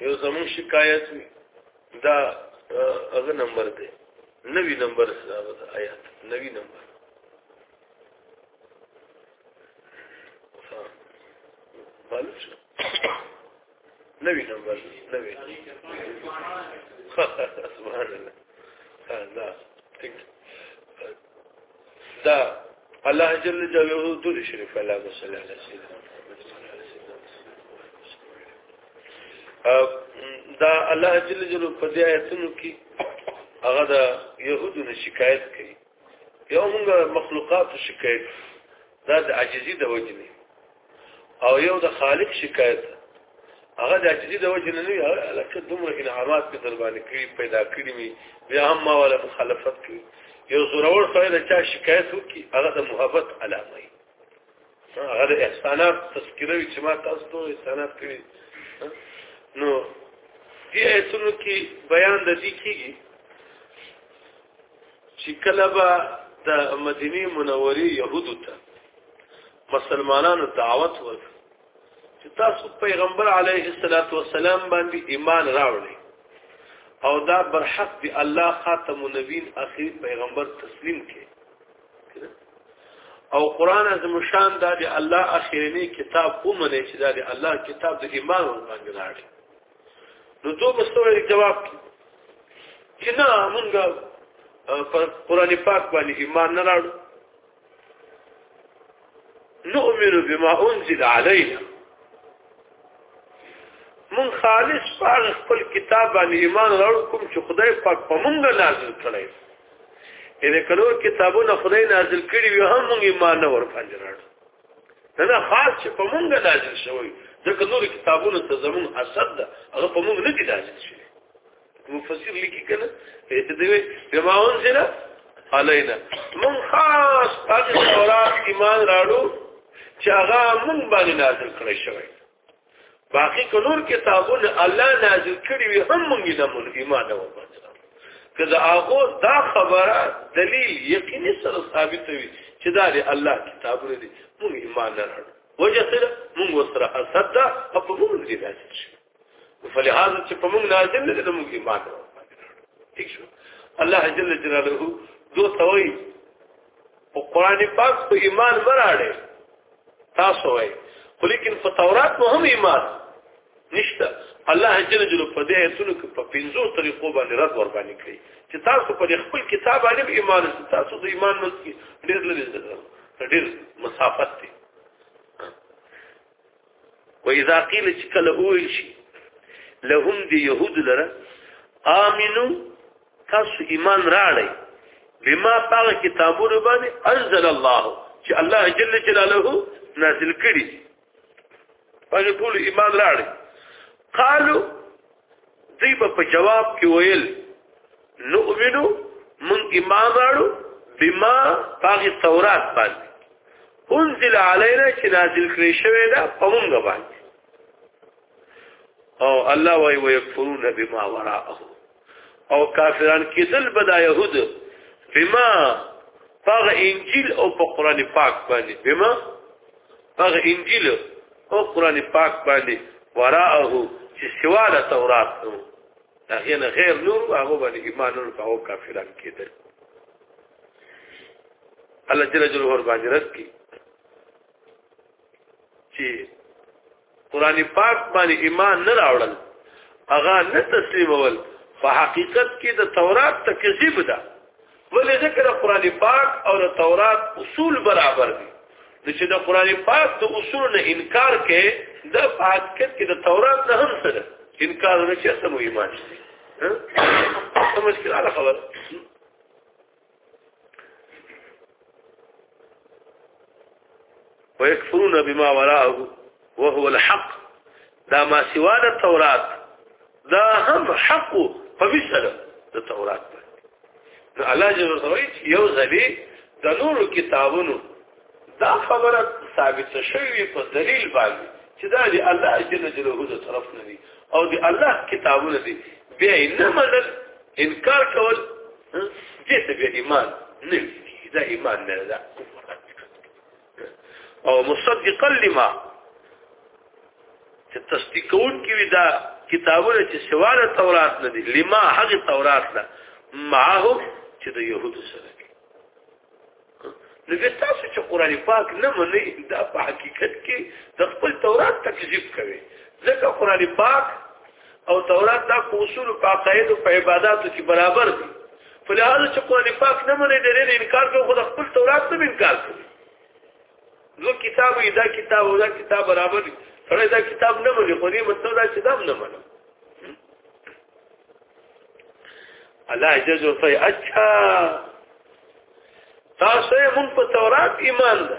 یو زمون شکایت وی دا هغه نمبر دی نوی نمبر هغه آیات نوی نمبر بالو شو نوی نمبر نوی سبحان الله دا ټیک دا الله جل جلاله دور شریف الله صلی الله علیه وسلم دا الله جل جلاله په دې آیتونو کې هغه د يهودو نه شکایت کوي یو موږ مخلوقات شکایت دا د عاجزي د وجنه او یو د خالق شکایت هغه د عجزي د وجه نه نه لکه دومره انعامات په در باندې کړی پیدا کړی می بیا هم ما ولا مخالفت کړی یو زورور سره د چا شکایت وکي هغه د محبت علامه وي هغه د احسانات تذکره وي چې ما تاسو ته احسانات کړی نو دې ایتونو کې بیان د دې کېږي چې کله به د مدینه منورې يهودو ته مسلمانانو دعوت ورکړ چې تاسو پیغمبر علیه الصلاۃ والسلام باندې ایمان راوړئ او دا برحق دی الله خاتم النبین اخیر پیغمبر تسلیم کړي او قران از مشان دا دی الله اخیرنی کتاب ومنه چې دا دی الله کتاب د ایمان باندې راړي نو دوه مستوي جواب چې نه مونږ قرآن پاک باندې ایمان نه راړو نؤمن بما انزل علينا من خالص پاغ خپل کتاب باندې ایمان راوړ کوم چې خدای پاک په مونږ نازل کړی اې کلو کتابونه خدای نازل کړی وي هم مونږ ایمان نه ورپاندې راړو نه خاص چې په مونږ نازل شوی ځکه نور کتابونه ته زمون حسد ده هغه په مونږ نه دي نازل شوی مفسر لیکي کنه ته دوی بما انزل علينا من خاص هغه تورات ایمان راړو چې هغه مونږ باندې نازل کړی شوی باقی کلور کتابونه الله نازل کړی وي هم مونږ یې نه مونږ ایمان نه وباسو که دا هغه دا خبره دلیل یقیني سره ثابت وي چې دا دی الله کتابونه دي مونږ ایمان نه راړو وجه سره مونږ سره حسد ده او په مونږ دي راځي فلهذا چې په موږ نازل نه دي موږ ایمان ٹھیک شو الله جل جلاله دو توي او قران پاک په ایمان وراړي تاسو وای خو لیکن په تورات مو هم ایمان نشته الله جل جلاله په دې ایتونو کې په پنځو طریقو باندې رد ور باندې کړی چې تاسو په خپل کتاب باندې ایمان تاسو د ایمان نو ډېر لري ډېر مسافت دی و اذا قیل چې کله وویل شي لهم دی يهود لره امنو تاسو ایمان راړی بما پاغه کتابونه باندې انزل الله چې الله جل جلاله نازل کړي باندې ټول ایمان راړي قالو دی په جواب کې ویل نؤمنو من ایمان راړو بما باغ تورات باندې انزل علينا چې نازل کړی شوی دا په موږ باندې او الله وای وای یکفرون بما وراءه او کافران کېدل بدا يهود بما فغ انجیل او په قران پاک باندې بما هغه انجیل او قران پاک باندې وراءه چې سوا د تورات نو هغه نه غیر نور هغه باندې ایمان نور او کافران کېدل الله جل جلاله ور باندې رد کی چې قران پاک باندې ایمان نه راوړل هغه نه تسلیمول په حقیقت کې د تورات تکذیب ده ولې ذکر قران پاک او د تورات اصول برابر دي د چې د قران پاک د اصول نه انکار کې د حقیقت کې د تورات نه هم سره انکار نه چې سمو ایمان شي ها سمجھ کړه خبره ويكفرون بما وراءه وهو الحق دا ما سوا د تورات دا هم حق په مثله د تورات نو الله جل وعلا یو ځلې د نورو کتابونو دا خبره ثابت شوی په دلیل باندې چې دا دی الله جل جلاله د طرف نه دی او دی الله کتابونه دی بیا نه منل انکار کول دې ته بیا ایمان نه وي دا ایمان نه ده او مصدقا لما چې تصدیقون کې وي دا کتابونه چې سوال تورات نه دي لما هغه تورات نه معه چې د يهودو سره نو به تاسو چې قران پاک نه منئ دا په حقیقت کې د خپل تورات تکذیب کوي ځکه قران پاک او تورات دا په اصول او عقاید او عبادتو کې برابر دي فلهدا چې قران پاک نه منئ د دې انکار کوي خو د خپل تورات نه انکار کوي نو کتاب یې دا کتاب او دا کتاب برابر دی سره دا کتاب نه مني خو دې مطلب دا چې دا نه مني الله عزوجل وفي اچھا تاسو یې مون په تورات ایمان ده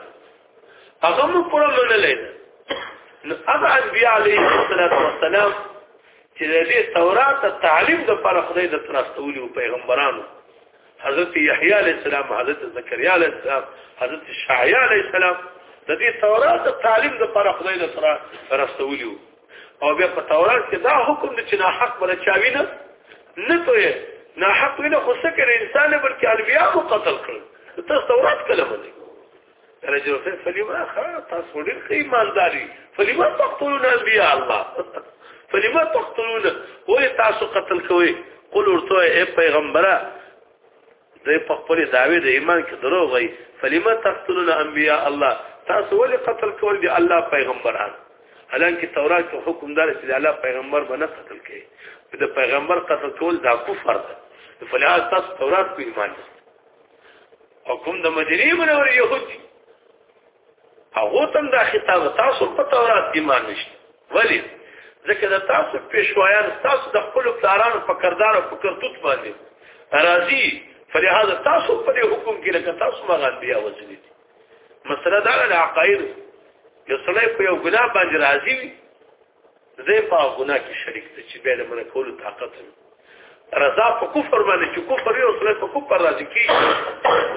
هغه مو پوره منلې نو هغه انبیاء علیه الصلاۃ والسلام چې د تورات تعلیم د پر خدای د ترستولو پیغمبرانو حضرت یحیی علیہ السلام حضرت زکریا علیہ السلام حضرت شعیع علیہ السلام د دې تورات د تعلیم د پر خدای د سره رسولیو او بیا په تورات کې دا حکم دی چې نه حق بل چاوی نه نه توې نه حق وینه خو څه کړي انسان بلکې الویا مو قتل کړ تاسو تورات کلمه دی رجل خير فلما تاسو ډېر ښه ایمانداري فلما تقتلون انبیاء الله فلما تقتلون ولې تاسو قتل کوئ قل ورته اے پیغمبره دې په خپل داوی د ایمان کې دروغ وي فلما تقتلون انبیاء الله تاسو ولې قتل کوئ دي الله پیغمبران حالانکه تورات کې حکم دار چې الله پیغمبر باندې قتل کوي د پیغمبر قتل کول دا کفر ده فلهذا تاسو تورات په ایمان او کوم د مدینه منورې يهودي هغه تم دا خطاب تاسو په تورات کې مان نشته ولی ځکه د تاسو پېښوایان تاسو د خپل پلارانو په کردار او په کرتوت باندې راضي فلهذا تاسو په دې حکم کې لکه تاسو مغان بیا وځلې مسله دا د عقاید یو سړی په یو ګناه باندې راضي وي زه په ګناه کې شریک ته چې به له من کولو طاقت نه رضا په کفر باندې چې کفر یو سره په کفر راځي کی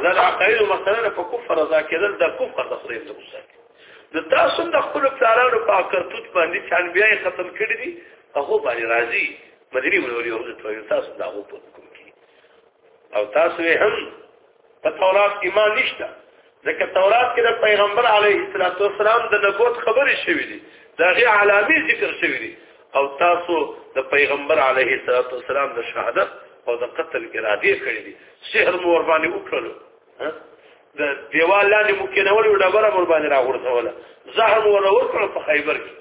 دا عقاید مثلا په کفر رضا کېدل د کفر د خدای ته وساتي د تاسو د خپل پلانونو په کرتوت باندې چې انبیای ختم کړی دي هغه باندې راضي مدري ولوري هغه ته تاسو دا هو په کوم کې او تاسو هم په تورات ایمان نشته ځکه تورات کې د پیغمبر علیه الصلاۃ والسلام د نبوت خبرې شوې دي دا غي علامې ذکر شوې دي او تاسو د پیغمبر علیه الصلاۃ والسلام د شهادت او د قتل اراده کړې دي شهر مور باندې وکړلو د دیوال لاندې ممکنه ولې ډبره مور باندې راغورځوله زهر مور ورکړ په خیبر کې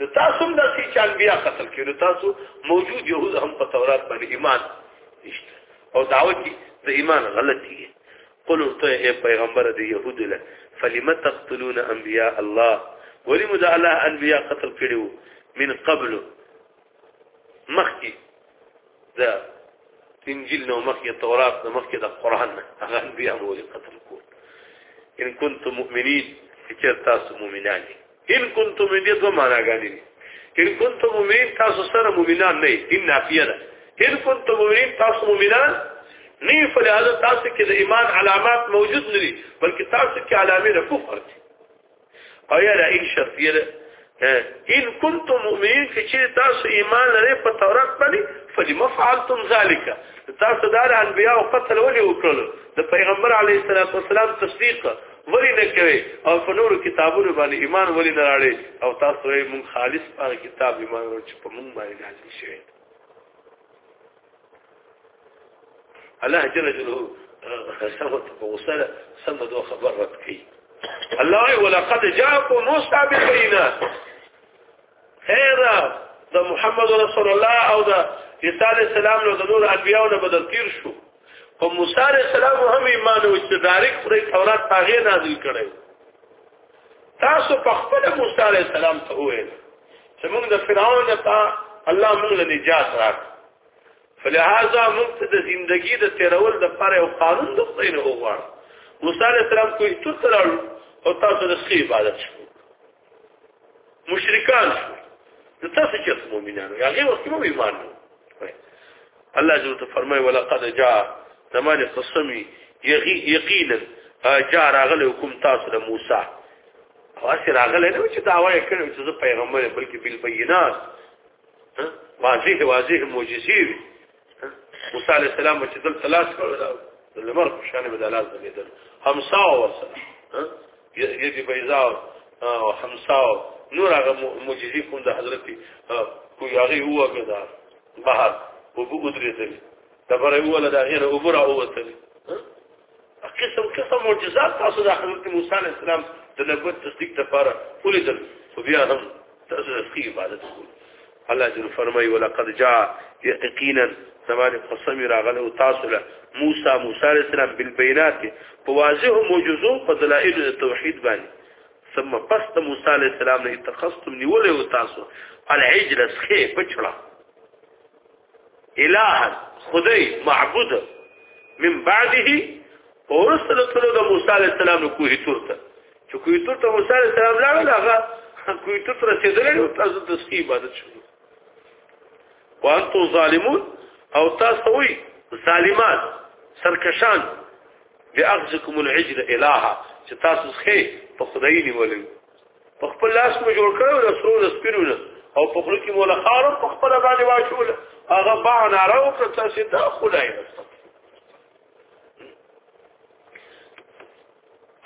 نو تاسو هم داسې چې انبیا قتل کړي نو تاسو موجود يهود هم په تورات باندې ایمان نشته او دعوه کې د ایمان غلطي دي قل ته اے پیغمبر د يهود له فلم تقتلون انبیاء الله ولم د الله انبیاء قتل کړي من قبل مخکي د انجیل نو مخکي تورات نو مخکي د قران هغه انبیاء مو قتل کول ان كنتم مؤمنين چې تاسو مؤمنان دي ان کنتم دې دوه معنا غانې دي ان کنتم مؤمنین تاسو سره مؤمنان نه ان نافیه ده ان کنتم مؤمنین تاسو مؤمنان نه فلهذا تاسو کې د ایمان علامات موجود نه دي بلکې تاسو کې علامې د کفر دي او یا ان شرطیه ده ان کنتم مؤمنین چې تاسو ایمان لرئ په تورات باندې فلما فعلتم ذلك تاسو دار انبیاء او قتل ولې وکړل د پیغمبر علی السلام تصدیق ولی نه کوي او په نورو کتابونو باندې ایمان ولی نه راړي او تاسو یې مون خالص په کتاب ایمان ورو چې په مون باندې نازل شوی الله جل جلاله سمت په وسره سمت او خبرت کوي الله ولقد جاءكم موسى بالبينات خیر د محمد رسول الله او د عیسی علی السلام له نور انبیانو نه بدل تیر شو او موسی علی السلام هم ایمان او چې ډایرک پر تورات هغه نازل کړي تاسو په خپل موسی علی السلام ته وایي چې موږ د فرعون ته الله موږ له نجات راک فلهذا موږ ته د ژوندۍ د تیرول د پاره او قانون د خپل نه وغواړو موسی علی السلام کوی تر تر او تاسو د سی عبادت شو مشرکان شو نو تاسو چې مؤمنانو هغه وخت مو ایمان الله جل وعلا فرمای ولقد جاء زمان قسمی یقینا جاء راغله حکم تاسو له موسی او اسی راغله نو چې داوا یې کړو چې زه پیغمبر بلکې بل بینات واضح واضح معجزې موسی عليه السلام چې دل تلاش کړو دا لمر په شان به دلال زميدل همسا ورسره يدي بيضاء او همسا نور هغه معجزي کوم د حضرت کو هغه هو کدا بهر وبو درې دل تبره ولا دا غیر وبره هو تل قسم قسم معجزات تاسو د حضرت موسی علی السلام د نبوت تصدیق لپاره ولیدل خو بیا هم تاسو د فقې عبادت کوئ الله جل فرمای ولقد جاء یقینا زمان قسم راغله او تاسو له موسی موسی علی السلام بالبينات په واضح معجزو په دلایل د توحید باندې ثم پس د موسی علی السلام نه تخصتم نیولې او تاسو العجل سخه پچړه الها خدای معبود من بعده اورست د تلو د موسی علی السلام نو کوه تورته چې کوه تورته موسی علی السلام لاړ هغه کوه تورته رسیدل او تاسو د سکی عبادت شروع وانتم ظالمون او تاسو وی ظالمان سرکشان باخذکم العجل الها چې تاسو خې په خدای نیولې په خپل لاس مو جوړ کړو د سرو د سپینو نه او په خپل کې مولا خار په خپل باندې واچول هغه باع ناره او کړه تاسو دا خدای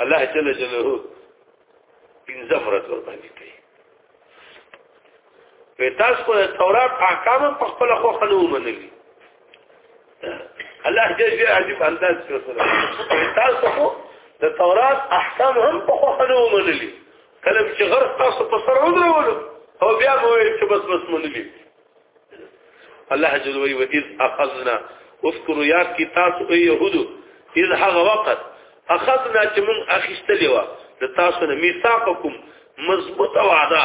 الله جل جلاله پنځه مرز ور باندې کوي په تاسو په تورات احکام په خپل خو خلو منلي الله دې دې عجیب انداز کې سره تاسو خو د تورات احکام هم په خوانو منلي کله چې غرض تاسو په سر ودرولو او بیا مو ویل چې بس بس منلي الله جل وی وإذ أخذنا اذكروا يا کی تاسو ای يهودو اذ هغه وخت اخذنا چې مون اخیستلې و د تاسو نه میثاقکم مضبوط وعده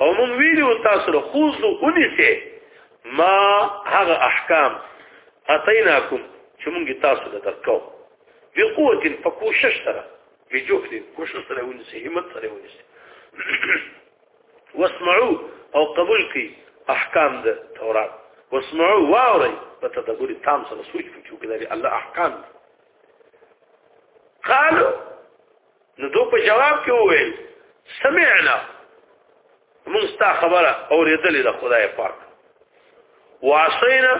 او مونږ ویلو تاسو له خوځو اونیسه ما هغه احکام اتیناکم چې مونږ تاسو ته درکو به قوت په کوشش سره به جهد کوشش سره ونیسه همت سره ونیسه واسمعوا او قبول کی احکام د تورات واسمعوا واوري په تدبر تام سره سوچ وکړئ چې الله احکام قالوا نو دو په جواب کې وویل سمعنا موږ ستا خبره اورېدلې د خدای پاک واسینا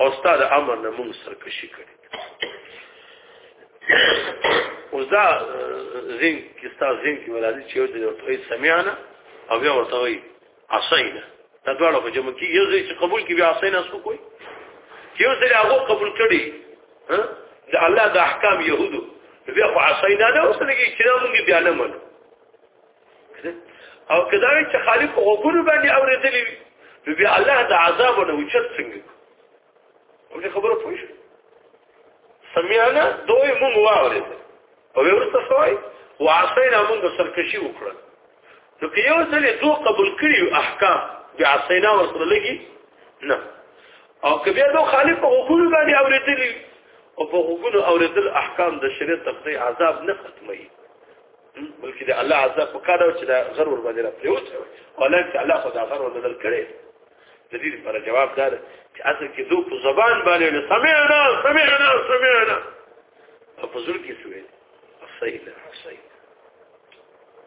او ستا د امر نه موږ سرکشي کړې اوس دا زین کې ستا زین کې ولادي چې یو د ورته سمعنا او بیا ورته وایي اسینا دا ډول په جمع کې یو ځای چې قبول کې بیا اسینا سو کوی یو ځای هغه قبول کړي ها د الله د احکام يهودو بیا خو اسینا نه اوسنه کې چې موږ بیا نه منو او کدا چې خالق غوګونو باندې اورېدلې وي نو بیا الله د عذاب نه وچت څنګه کوم خبره پوه شو سمعنا دوی مونږ واورېدل او ورته سوای واسینا مونږ سرکشي وکړه نو که یو ځل دوه قبول کړی احکام بیا عصینا ورسره لګي نه او که بیا دوه خالف په غوګونو باندې اوریدلی او په غوګونو اوریدل احکام د شریعت تقدی عذاب نه ختمي بلکې د الله عذاب په کار او چې دا غر ور باندې را پریوت ولکه الله خدا غر ور بدل کړي د دې لپاره جواب دار چې اصل کې دوه په زبان باندې سمعنا سمعنا سمعنا په زړه کې سوې صحیح ده صحیح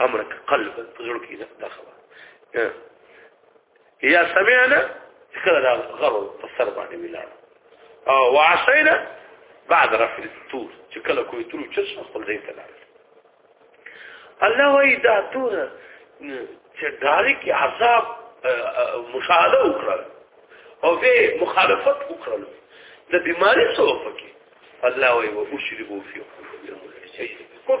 امرک قلب فزړو کې دا خبر یا سمعنا کله دا غرو په سر باندې ویلار او وعصینا بعد رفع الطور چې کله کوی تور چې خپل ځای ته لاړ الله وی دا تور چې داري کې عذاب مشاهده وکړل او به مخالفت وکړل د بیماری سبب کې الله وی وشربو فی قلوبهم الشیء کفر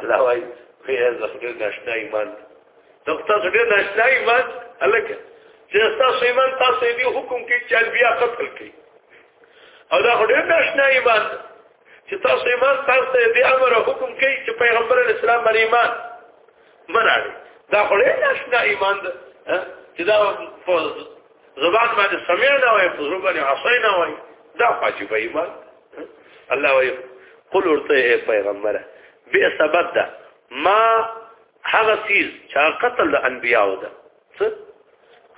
الله وايي فيه زخدر ناشنا ایمان دغه تاسو ډېر ناشنا ایمان الکه چې تاسو ایمان تاسو یې حکم کې چې بیا قتل کړي او دا ډېر ناشنا ایمان چې تاسو ایمان تاسو ته دې امر او حکم کوي چې پیغمبر اسلام باندې ایمان مناړي دا خو ډېر ناشنا ایمان ده چې دا په زبان باندې سمعنا وای په زبان باندې عصینا وای دا واجب ایمان الله وی قل ورته اے پیغمبر به سبب ده ما هغه چیز چې قتل د انبیاو ده څه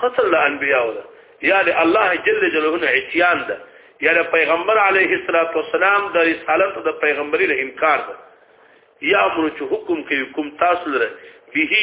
قتل د انبیاو ده یا د الله جل جلاله نه اتیان ده یا د پیغمبر علیه الصلاۃ والسلام د رسالت د پیغمبري له انکار ده یا امر چې حکم کوي کوم تاسو لره به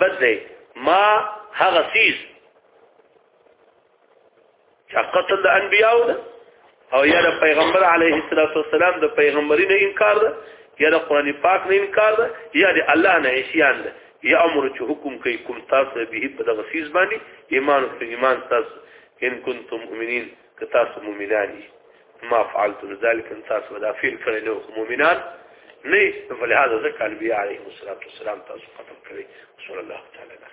بد دی ما هغه سیز چې قتل د انبیاو ده او یا د پیغمبر علیه الصلاۃ والسلام د پیغمبري نه انکار ده یا د قران پاک نه انکار ده یا د الله نه عصیان ده یا امر چې حکم کوي کوم تاسو به په دغه سیز باندې ایمان او ایمان تاسو ان کنتم مؤمنین که تاسو مؤمنان یې ما فعلتم ذلك ان تاسو ولا فعل کړی نو مؤمنان نه فلهذا ذکر انبیاء علیهم الصلاه والسلام تاسو ختم کړی صلی الله تعالی علیه